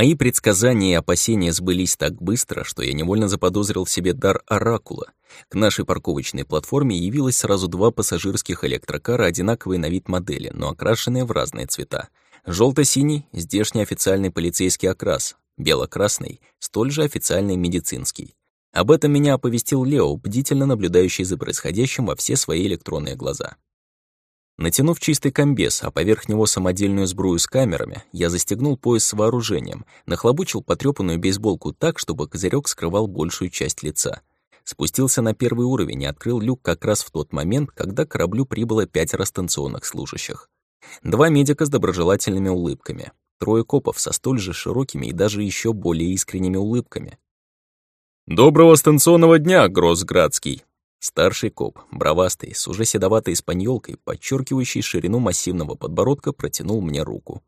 Мои предсказания и опасения сбылись так быстро, что я невольно заподозрил в себе дар оракула. К нашей парковочной платформе явилось сразу два пассажирских электрокара одинаковой на вид модели, но окрашенные в разные цвета. желто синий — здешний официальный полицейский окрас, бело-красный — столь же официальный медицинский. Об этом меня оповестил Лео, бдительно наблюдающий за происходящим во все свои электронные глаза. Натянув чистый комбез, а поверх него самодельную сбрую с камерами, я застегнул пояс с вооружением, нахлобучил потрёпанную бейсболку так, чтобы козырек скрывал большую часть лица. Спустился на первый уровень и открыл люк как раз в тот момент, когда к кораблю прибыло пятеро станционных служащих. Два медика с доброжелательными улыбками, трое копов со столь же широкими и даже еще более искренними улыбками. «Доброго станционного дня, Гроссградский!» Старший коп, бровастый, с уже седоватой испаньолкой, подчеркивающей ширину массивного подбородка, протянул мне руку.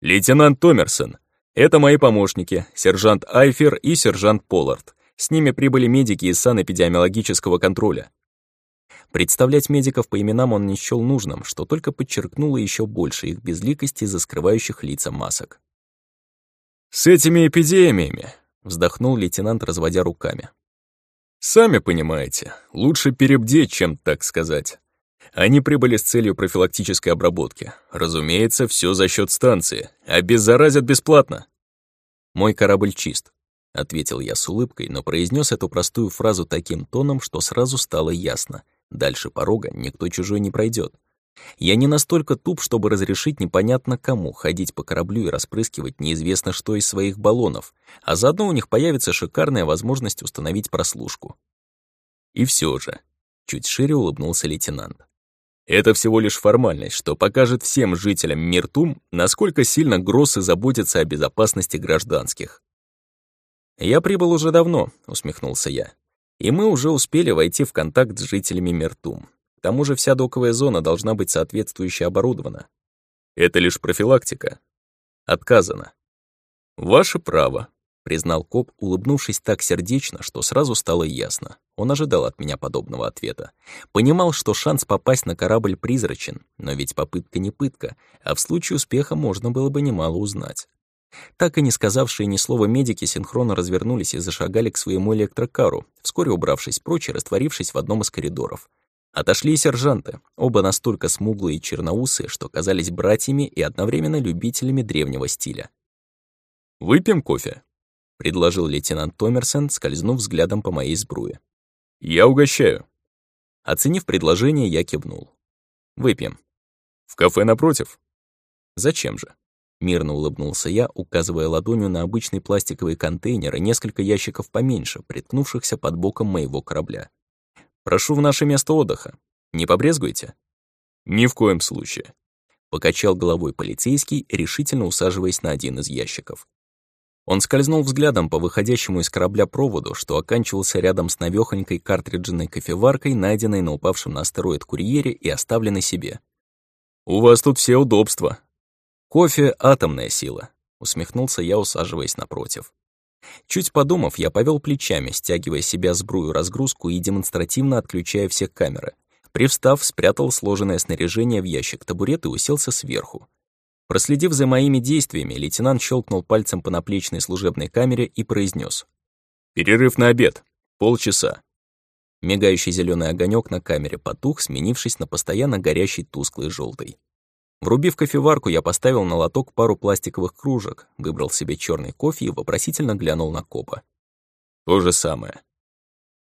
«Лейтенант Томерсон, это мои помощники, сержант Айфер и сержант Поллард. С ними прибыли медики из санэпидемиологического контроля». Представлять медиков по именам он не счёл нужным, что только подчеркнуло еще больше их безликости из-за скрывающих лица масок. «С этими эпидемиями», — вздохнул лейтенант, разводя руками. Сами понимаете, лучше перебдеть, чем так сказать. Они прибыли с целью профилактической обработки. Разумеется, все за счет станции. Обеззаразят бесплатно. Мой корабль чист, ответил я с улыбкой, но произнес эту простую фразу таким тоном, что сразу стало ясно. Дальше порога никто чужой не пройдет. Я не настолько туп, чтобы разрешить непонятно кому ходить по кораблю и распрыскивать неизвестно что из своих баллонов, а заодно у них появится шикарная возможность установить прослушку. И все же, чуть шире улыбнулся лейтенант. Это всего лишь формальность, что покажет всем жителям Миртум, насколько сильно Гроссы заботятся о безопасности гражданских. «Я прибыл уже давно», — усмехнулся я. «И мы уже успели войти в контакт с жителями Миртум. К тому же вся доковая зона должна быть соответствующе оборудована. Это лишь профилактика. Отказано. Ваше право, признал коп, улыбнувшись так сердечно, что сразу стало ясно. Он ожидал от меня подобного ответа. Понимал, что шанс попасть на корабль призрачен, но ведь попытка не пытка, а в случае успеха можно было бы немало узнать. Так и не сказавшие ни слова медики синхронно развернулись и зашагали к своему электрокару, вскоре убравшись прочь и растворившись в одном из коридоров. Отошли сержанты, оба настолько смуглые и черноусые, что казались братьями и одновременно любителями древнего стиля. «Выпьем кофе?» — предложил лейтенант Томерсон, скользнув взглядом по моей сбруе. «Я угощаю». Оценив предложение, я кивнул. «Выпьем». «В кафе напротив?» «Зачем же?» Мирно улыбнулся я, указывая ладонью на обычный пластиковый контейнер и несколько ящиков поменьше, приткнувшихся под боком моего корабля. Прошу в наше место отдыха. Не побрезгуйте?» «Ни в коем случае», — покачал головой полицейский, решительно усаживаясь на один из ящиков. Он скользнул взглядом по выходящему из корабля проводу, что оканчивался рядом с навёхонькой картриджной кофеваркой, найденной на упавшем на астероид курьере и оставленной себе. «У вас тут все удобства». «Кофе — атомная сила», — усмехнулся я, усаживаясь напротив. Чуть подумав, я повел плечами, стягивая себя сбрую разгрузку и демонстративно отключая все камеры. Привстав, спрятал сложенное снаряжение в ящик табурет и уселся сверху. Проследив за моими действиями, лейтенант щелкнул пальцем по наплечной служебной камере и произнес: «Перерыв на обед. Полчаса». Мигающий зеленый огонек на камере потух, сменившись на постоянно горящий тусклый желтый. Врубив кофеварку, я поставил на лоток пару пластиковых кружек, выбрал себе черный кофе и вопросительно глянул на копа. То же самое.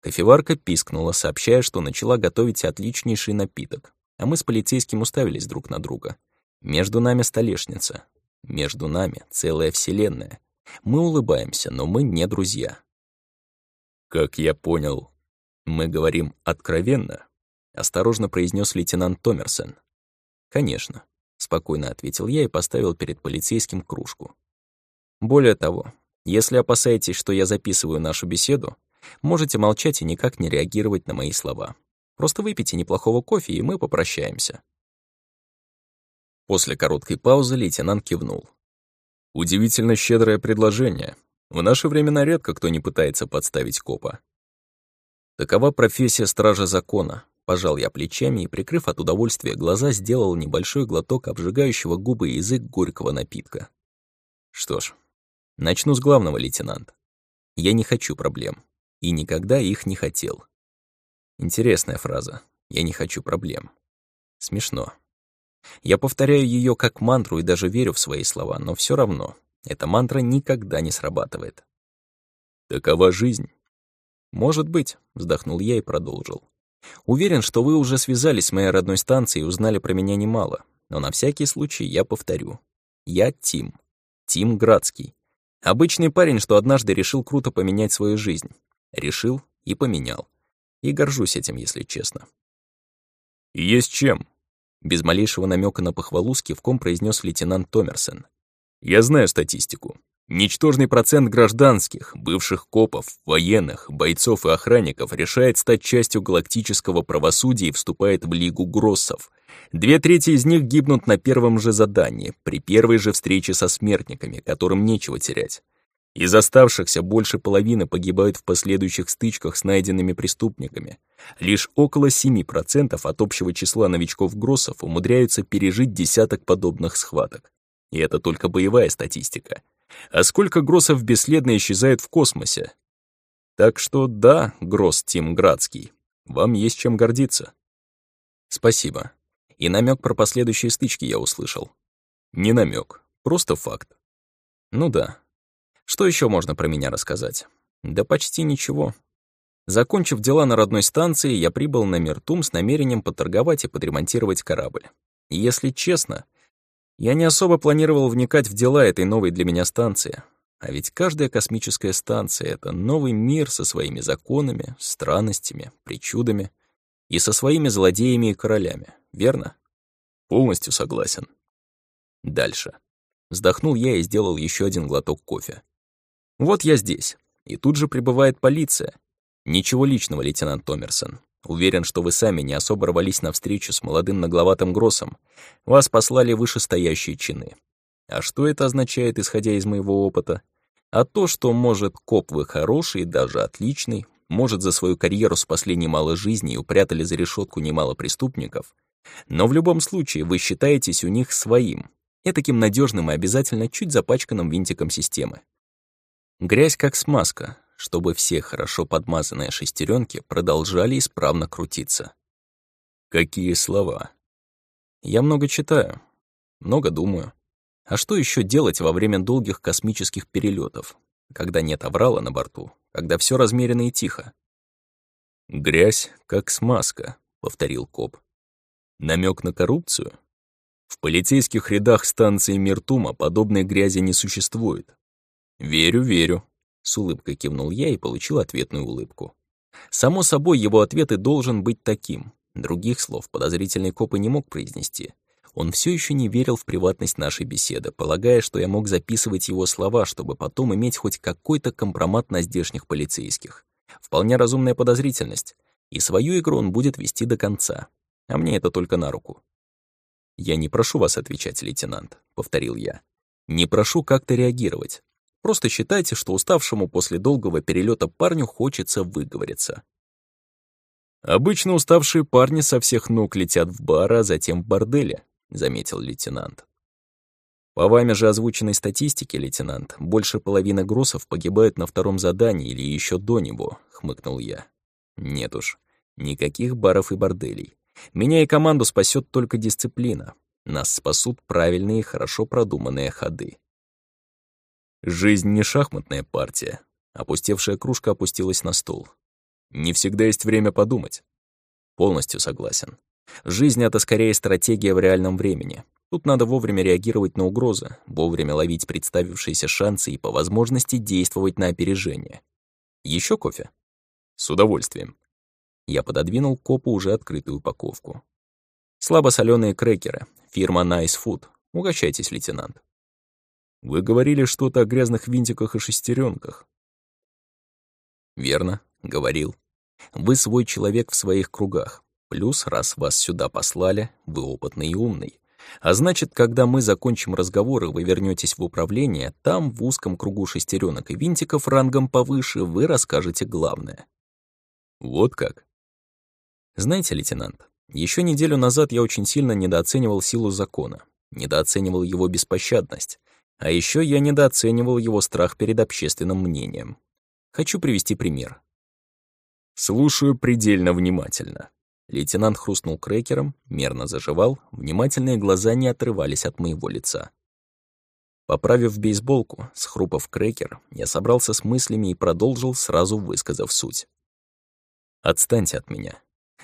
Кофеварка пискнула, сообщая, что начала готовить отличнейший напиток, а мы с полицейским уставились друг на друга. Между нами столешница. Между нами целая вселенная. Мы улыбаемся, но мы не друзья. Как я понял, мы говорим откровенно, осторожно произнес лейтенант Томерсон. Конечно. Спокойно ответил я и поставил перед полицейским кружку. Более того, если опасаетесь, что я записываю нашу беседу, можете молчать и никак не реагировать на мои слова. Просто выпейте неплохого кофе, и мы попрощаемся. После короткой паузы лейтенант кивнул. Удивительно щедрое предложение. В наше времена редко кто не пытается подставить копа. Такова профессия стража закона, Пожал я плечами и, прикрыв от удовольствия глаза, сделал небольшой глоток обжигающего губы и язык горького напитка. Что ж, Начну с главного, лейтенант. Я не хочу проблем. И никогда их не хотел. Интересная фраза. Я не хочу проблем. Смешно. Я повторяю ее как мантру и даже верю в свои слова, но все равно эта мантра никогда не срабатывает. Такова жизнь. Может быть, вздохнул я и продолжил. Уверен, что вы уже связались с моей родной станцией и узнали про меня немало, но на всякий случай я повторю. Я Тим. Тим Градский. Обычный парень, что однажды решил круто поменять свою жизнь. Решил и поменял. И горжусь этим, если честно. «Есть чем», — без малейшего намека на похвалу с кивком произнес лейтенант Томерсон. «Я знаю статистику. Ничтожный процент гражданских, бывших копов, военных, бойцов и охранников решает стать частью галактического правосудия и вступает в Лигу Гроссов. Две трети из них гибнут на первом же задании, при первой же встрече со смертниками, которым нечего терять. Из оставшихся больше половины погибают в последующих стычках с найденными преступниками. Лишь около 7% от общего числа новичков-гроссов умудряются пережить десяток подобных схваток. И это только боевая статистика. А сколько гроссов бесследно исчезает в космосе? Так что да, Гросс Тим Градский, вам есть чем гордиться. Спасибо. И намек про последующие стычки я услышал. Не намек, просто факт. Ну да, что еще можно про меня рассказать? Да почти ничего. Закончив дела на родной станции, я прибыл на Миртум с намерением поторговать и подремонтировать корабль. И если честно, я не особо планировал вникать в дела этой новой для меня станции. А ведь каждая космическая станция — это новый мир со своими законами, странностями, причудами и со своими злодеями и королями, верно? Полностью согласен. Дальше. Вздохнул я и сделал еще один глоток кофе. Вот я здесь, и тут же прибывает полиция. Ничего личного, лейтенант Томерсон. Уверен, что вы сами не особо рвались навстречу с молодым нагловатым Гроссом. Вас послали вышестоящие чины. А что это означает, исходя из моего опыта? А то, что, может, коп вы хороший даже отличный, может, за свою карьеру спасли немало жизней и упрятали за решетку немало преступников. Но в любом случае вы считаетесь у них своим, этаким надежным и обязательно чуть запачканным винтиком системы. Грязь как смазка, чтобы все хорошо подмазанные шестеренки продолжали исправно крутиться. Какие слова? Я много читаю, много думаю. А что еще делать во время долгих космических перелетов, когда нет аврала на борту, когда все размерено и тихо? «Грязь, как смазка», — повторил коп. Намек на коррупцию? В полицейских рядах станции Миртума подобной грязи не существует. «Верю, верю», — с улыбкой кивнул я и получил ответную улыбку. Само собой, его ответ и должен быть таким. Других слов подозрительный коп и не мог произнести. Он все еще не верил в приватность нашей беседы, полагая, что я мог записывать его слова, чтобы потом иметь хоть какой-то компромат на здешних полицейских. Вполне разумная подозрительность. И свою игру он будет вести до конца. А мне это только на руку. «Я не прошу вас отвечать, лейтенант», — повторил я. «Не прошу как-то реагировать. Просто считайте, что уставшему после долгого перелета парню хочется выговориться. «Обычно уставшие парни со всех ног летят в бар, а затем в борделе», — заметил лейтенант. «По вами же озвученной статистике, лейтенант, больше половины грузов погибают на втором задании или еще до него», — хмыкнул я. «Нет уж, никаких баров и борделей. Меня и команду спасет только дисциплина. Нас спасут правильные хорошо продуманные ходы. Жизнь не шахматная партия. Опустевшая кружка опустилась на стул. Не всегда есть время подумать. Полностью согласен. Жизнь — это скорее стратегия в реальном времени. Тут надо вовремя реагировать на угрозы, вовремя ловить представившиеся шансы и по возможности действовать на опережение. Еще кофе? С удовольствием. Я пододвинул копу уже открытую упаковку. Слабосолёные крекеры. Фирма Nice Food. Угощайтесь, лейтенант. Вы говорили что-то о грязных винтиках и шестеренках. Верно, говорил. Вы свой человек в своих кругах. Плюс, раз вас сюда послали, вы опытный и умный. А значит, когда мы закончим разговор и вы вернетесь в управление, там, в узком кругу шестеренок и винтиков рангом повыше, вы расскажете главное. Вот как. Знаете, лейтенант, еще неделю назад я очень сильно недооценивал силу закона, недооценивал его беспощадность, А еще я недооценивал его страх перед общественным мнением. Хочу привести пример. Слушаю предельно внимательно. Лейтенант хрустнул крекером, мерно заживал, внимательные глаза не отрывались от моего лица. Поправив бейсболку, схрупав крекер, я собрался с мыслями и продолжил, сразу высказав суть. «Отстаньте от меня.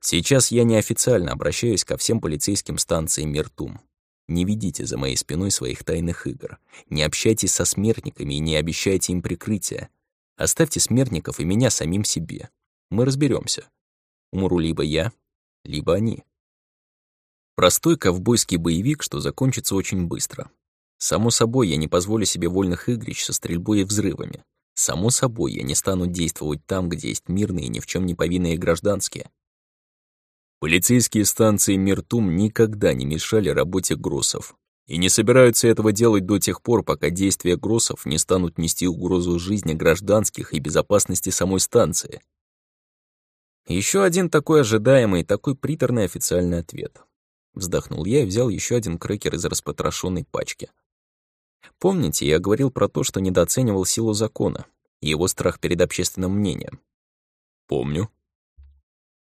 Сейчас я неофициально обращаюсь ко всем полицейским станциям Миртум. Не ведите за моей спиной своих тайных игр. Не общайтесь со смертниками и не обещайте им прикрытия. Оставьте смертников и меня самим себе. Мы разберемся. Умру либо я, либо они. Простой ковбойский боевик, что закончится очень быстро. Само собой, я не позволю себе вольных игрищ со стрельбой и взрывами. Само собой, я не стану действовать там, где есть мирные и ни в чем не повинные гражданские. Полицейские станции Миртум никогда не мешали работе Гроссов. И не собираются этого делать до тех пор, пока действия Гроссов не станут нести угрозу жизни гражданских и безопасности самой станции. Еще один такой ожидаемый, такой приторный официальный ответ. Вздохнул я и взял еще один крекер из распотрошенной пачки. Помните, я говорил про то, что недооценивал силу закона и его страх перед общественным мнением? Помню.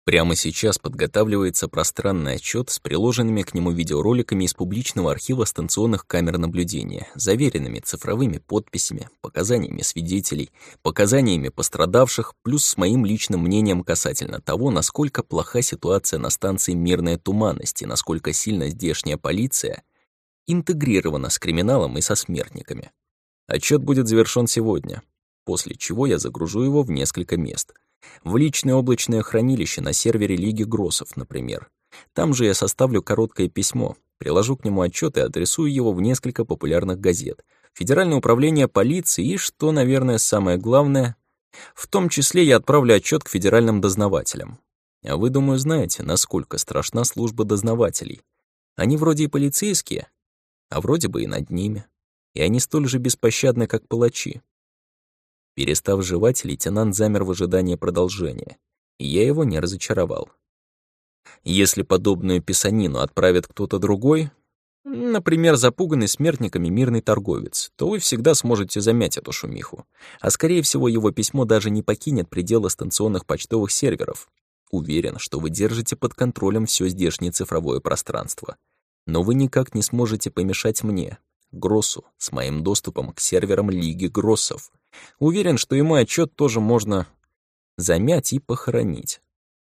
Прямо сейчас подготавливается пространный отчет с приложенными к нему видеороликами из публичного архива станционных камер наблюдения, заверенными цифровыми подписями, показаниями свидетелей, показаниями пострадавших, плюс с моим личным мнением касательно того, насколько плоха ситуация на станции Мирная Туманность и насколько сильно здешняя полиция интегрирована с криминалом и со смертниками. Отчет будет завершен сегодня, после чего я загружу его в несколько мест — в личное облачное хранилище на сервере Лиги Гроссов, например. Там же я составлю короткое письмо, приложу к нему отчет и адресую его в несколько популярных газет, Федеральное управление полиции и, что, наверное, самое главное, в том числе я отправлю отчет к федеральным дознавателям. А вы, думаю, знаете, насколько страшна служба дознавателей. Они вроде и полицейские, а вроде бы и над ними. И они столь же беспощадны, как палачи. Перестав жевать, лейтенант замер в ожидании продолжения, и я его не разочаровал. Если подобную писанину отправит кто-то другой, например, запуганный смертниками мирный торговец, то вы всегда сможете замять эту шумиху. А скорее всего, его письмо даже не покинет пределы станционных почтовых серверов. Уверен, что вы держите под контролем все здешнее цифровое пространство. Но вы никак не сможете помешать мне, Гроссу, с моим доступом к серверам Лиги Гроссов. Уверен, что ему отчет тоже можно замять и похоронить.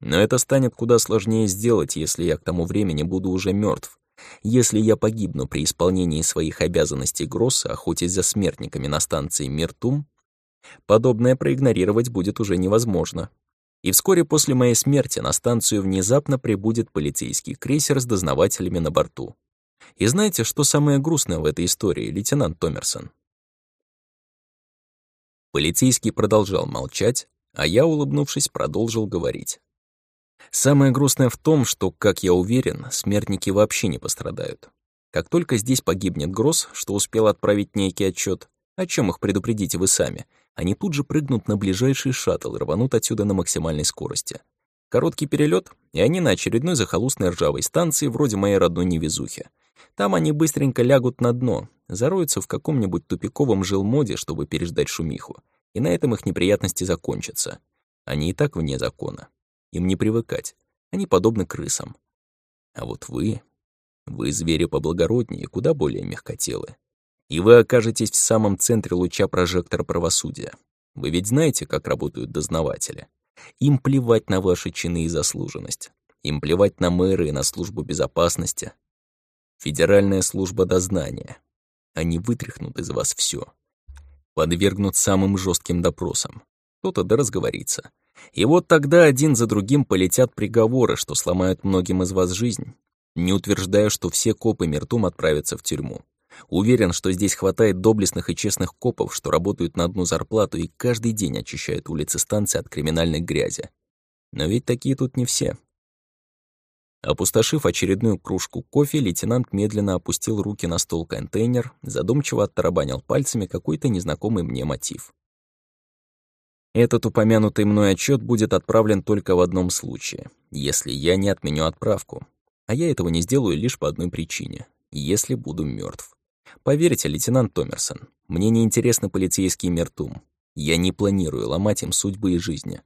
Но это станет куда сложнее сделать, если я к тому времени буду уже мертв. Если я погибну при исполнении своих обязанностей Гросса, охотясь за смертниками на станции Миртум, подобное проигнорировать будет уже невозможно. И вскоре после моей смерти на станцию внезапно прибудет полицейский крейсер с дознавателями на борту. И знаете, что самое грустное в этой истории, лейтенант Томерсон? Полицейский продолжал молчать, а я, улыбнувшись, продолжил говорить. Самое грустное в том, что, как я уверен, смертники вообще не пострадают. Как только здесь погибнет Гросс, что успел отправить некий отчет, о чем их предупредите вы сами, они тут же прыгнут на ближайший шаттл и рванут отсюда на максимальной скорости. Короткий перелет, и они на очередной захолустной ржавой станции вроде моей родной невезухи. Там они быстренько лягут на дно, зароются в каком-нибудь тупиковом жилмоде, чтобы переждать шумиху. И на этом их неприятности закончатся. Они и так вне закона. Им не привыкать. Они подобны крысам. А вот вы... Вы звери поблагороднее, куда более мягкотелы. И вы окажетесь в самом центре луча прожектора правосудия. Вы ведь знаете, как работают дознаватели. Им плевать на ваши чины и заслуженность. Им плевать на мэры и на службу безопасности. Федеральная служба дознания. Они вытряхнут из вас все, Подвергнут самым жестким допросам. Кто-то да разговорится. И вот тогда один за другим полетят приговоры, что сломают многим из вас жизнь. Не утверждаю, что все копы Миртум отправятся в тюрьму. Уверен, что здесь хватает доблестных и честных копов, что работают на одну зарплату и каждый день очищают улицы станции от криминальной грязи. Но ведь такие тут не все. Опустошив очередную кружку кофе, лейтенант медленно опустил руки на стол-контейнер, задумчиво оттарабанил пальцами какой-то незнакомый мне мотив. Этот упомянутый мной отчет будет отправлен только в одном случае, если я не отменю отправку. А я этого не сделаю лишь по одной причине — если буду мертв. Поверьте, лейтенант Томерсон, мне не интересны полицейские мертум. Я не планирую ломать им судьбы и жизни.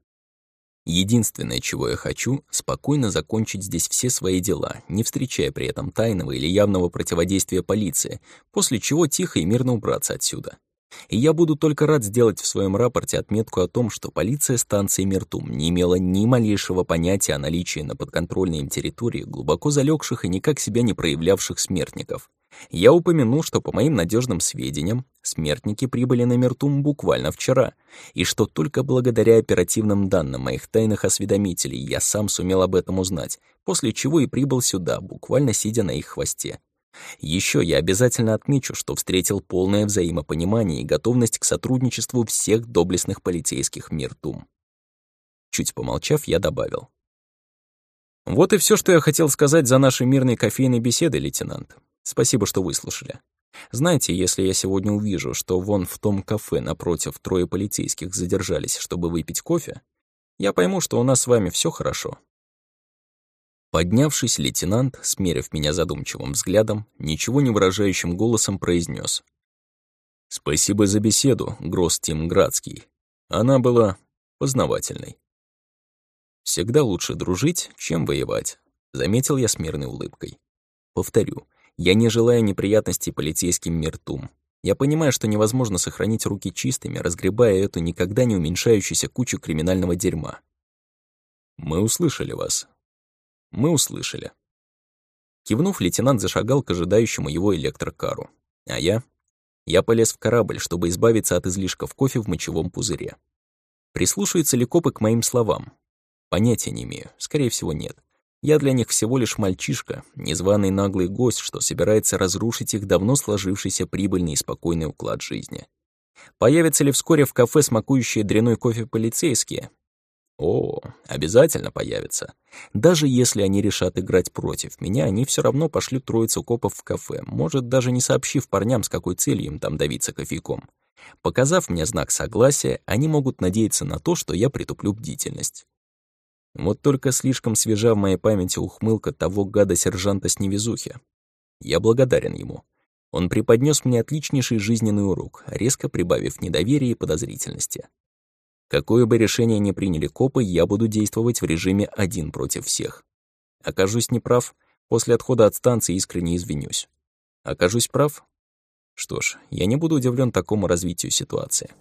Единственное, чего я хочу, спокойно закончить здесь все свои дела, не встречая при этом тайного или явного противодействия полиции, после чего тихо и мирно убраться отсюда. И я буду только рад сделать в своем рапорте отметку о том, что полиция станции Мертум не имела ни малейшего понятия о наличии на подконтрольной им территории глубоко залегших и никак себя не проявлявших смертников. Я упомяну, что по моим надежным сведениям, смертники прибыли на Мертум буквально вчера, и что только благодаря оперативным данным моих тайных осведомителей я сам сумел об этом узнать, после чего и прибыл сюда, буквально сидя на их хвосте. Еще я обязательно отмечу, что встретил полное взаимопонимание и готовность к сотрудничеству всех доблестных полицейских Миртум. Чуть помолчав, я добавил. Вот и все, что я хотел сказать за наши мирные кофейные беседы, лейтенант. Спасибо, что выслушали. Знаете, если я сегодня увижу, что вон в том кафе напротив трое полицейских задержались, чтобы выпить кофе, я пойму, что у нас с вами все хорошо. Поднявшись, лейтенант, смерив меня задумчивым взглядом, ничего не выражающим голосом произнес: «Спасибо за беседу, Гросс Тимградский. Она была познавательной». «Всегда лучше дружить, чем воевать», — заметил я с мирной улыбкой. «Повторю, я не желаю неприятностей полицейским миртум. Я понимаю, что невозможно сохранить руки чистыми, разгребая эту никогда не уменьшающуюся кучу криминального дерьма. Мы услышали вас, мы услышали. Кивнув, лейтенант зашагал к ожидающему его электрокару. А я? Я полез в корабль, чтобы избавиться от излишков кофе в мочевом пузыре. Прислушаются ли копы к моим словам? Понятия не имею. Скорее всего, нет. Я для них всего лишь мальчишка, незваный наглый гость, что собирается разрушить их давно сложившийся прибыльный и спокойный уклад жизни. Появятся ли вскоре в кафе смакующие дряной кофе полицейские? О, обязательно появится. Даже если они решат играть против меня, они все равно пошлют троицу копов в кафе, может, даже не сообщив парням, с какой целью им там давиться кофейком. Показав мне знак согласия, они могут надеяться на то, что я притуплю бдительность. Вот только слишком свежа в моей памяти ухмылка того гада-сержанта с невезухи. Я благодарен ему. Он преподнес мне отличнейший жизненный урок, резко прибавив недоверие и подозрительности. Какое бы решение ни приняли копы, я буду действовать в режиме один против всех. Окажусь неправ, после отхода от станции искренне извинюсь. Окажусь прав? Что ж, я не буду удивлен такому развитию ситуации.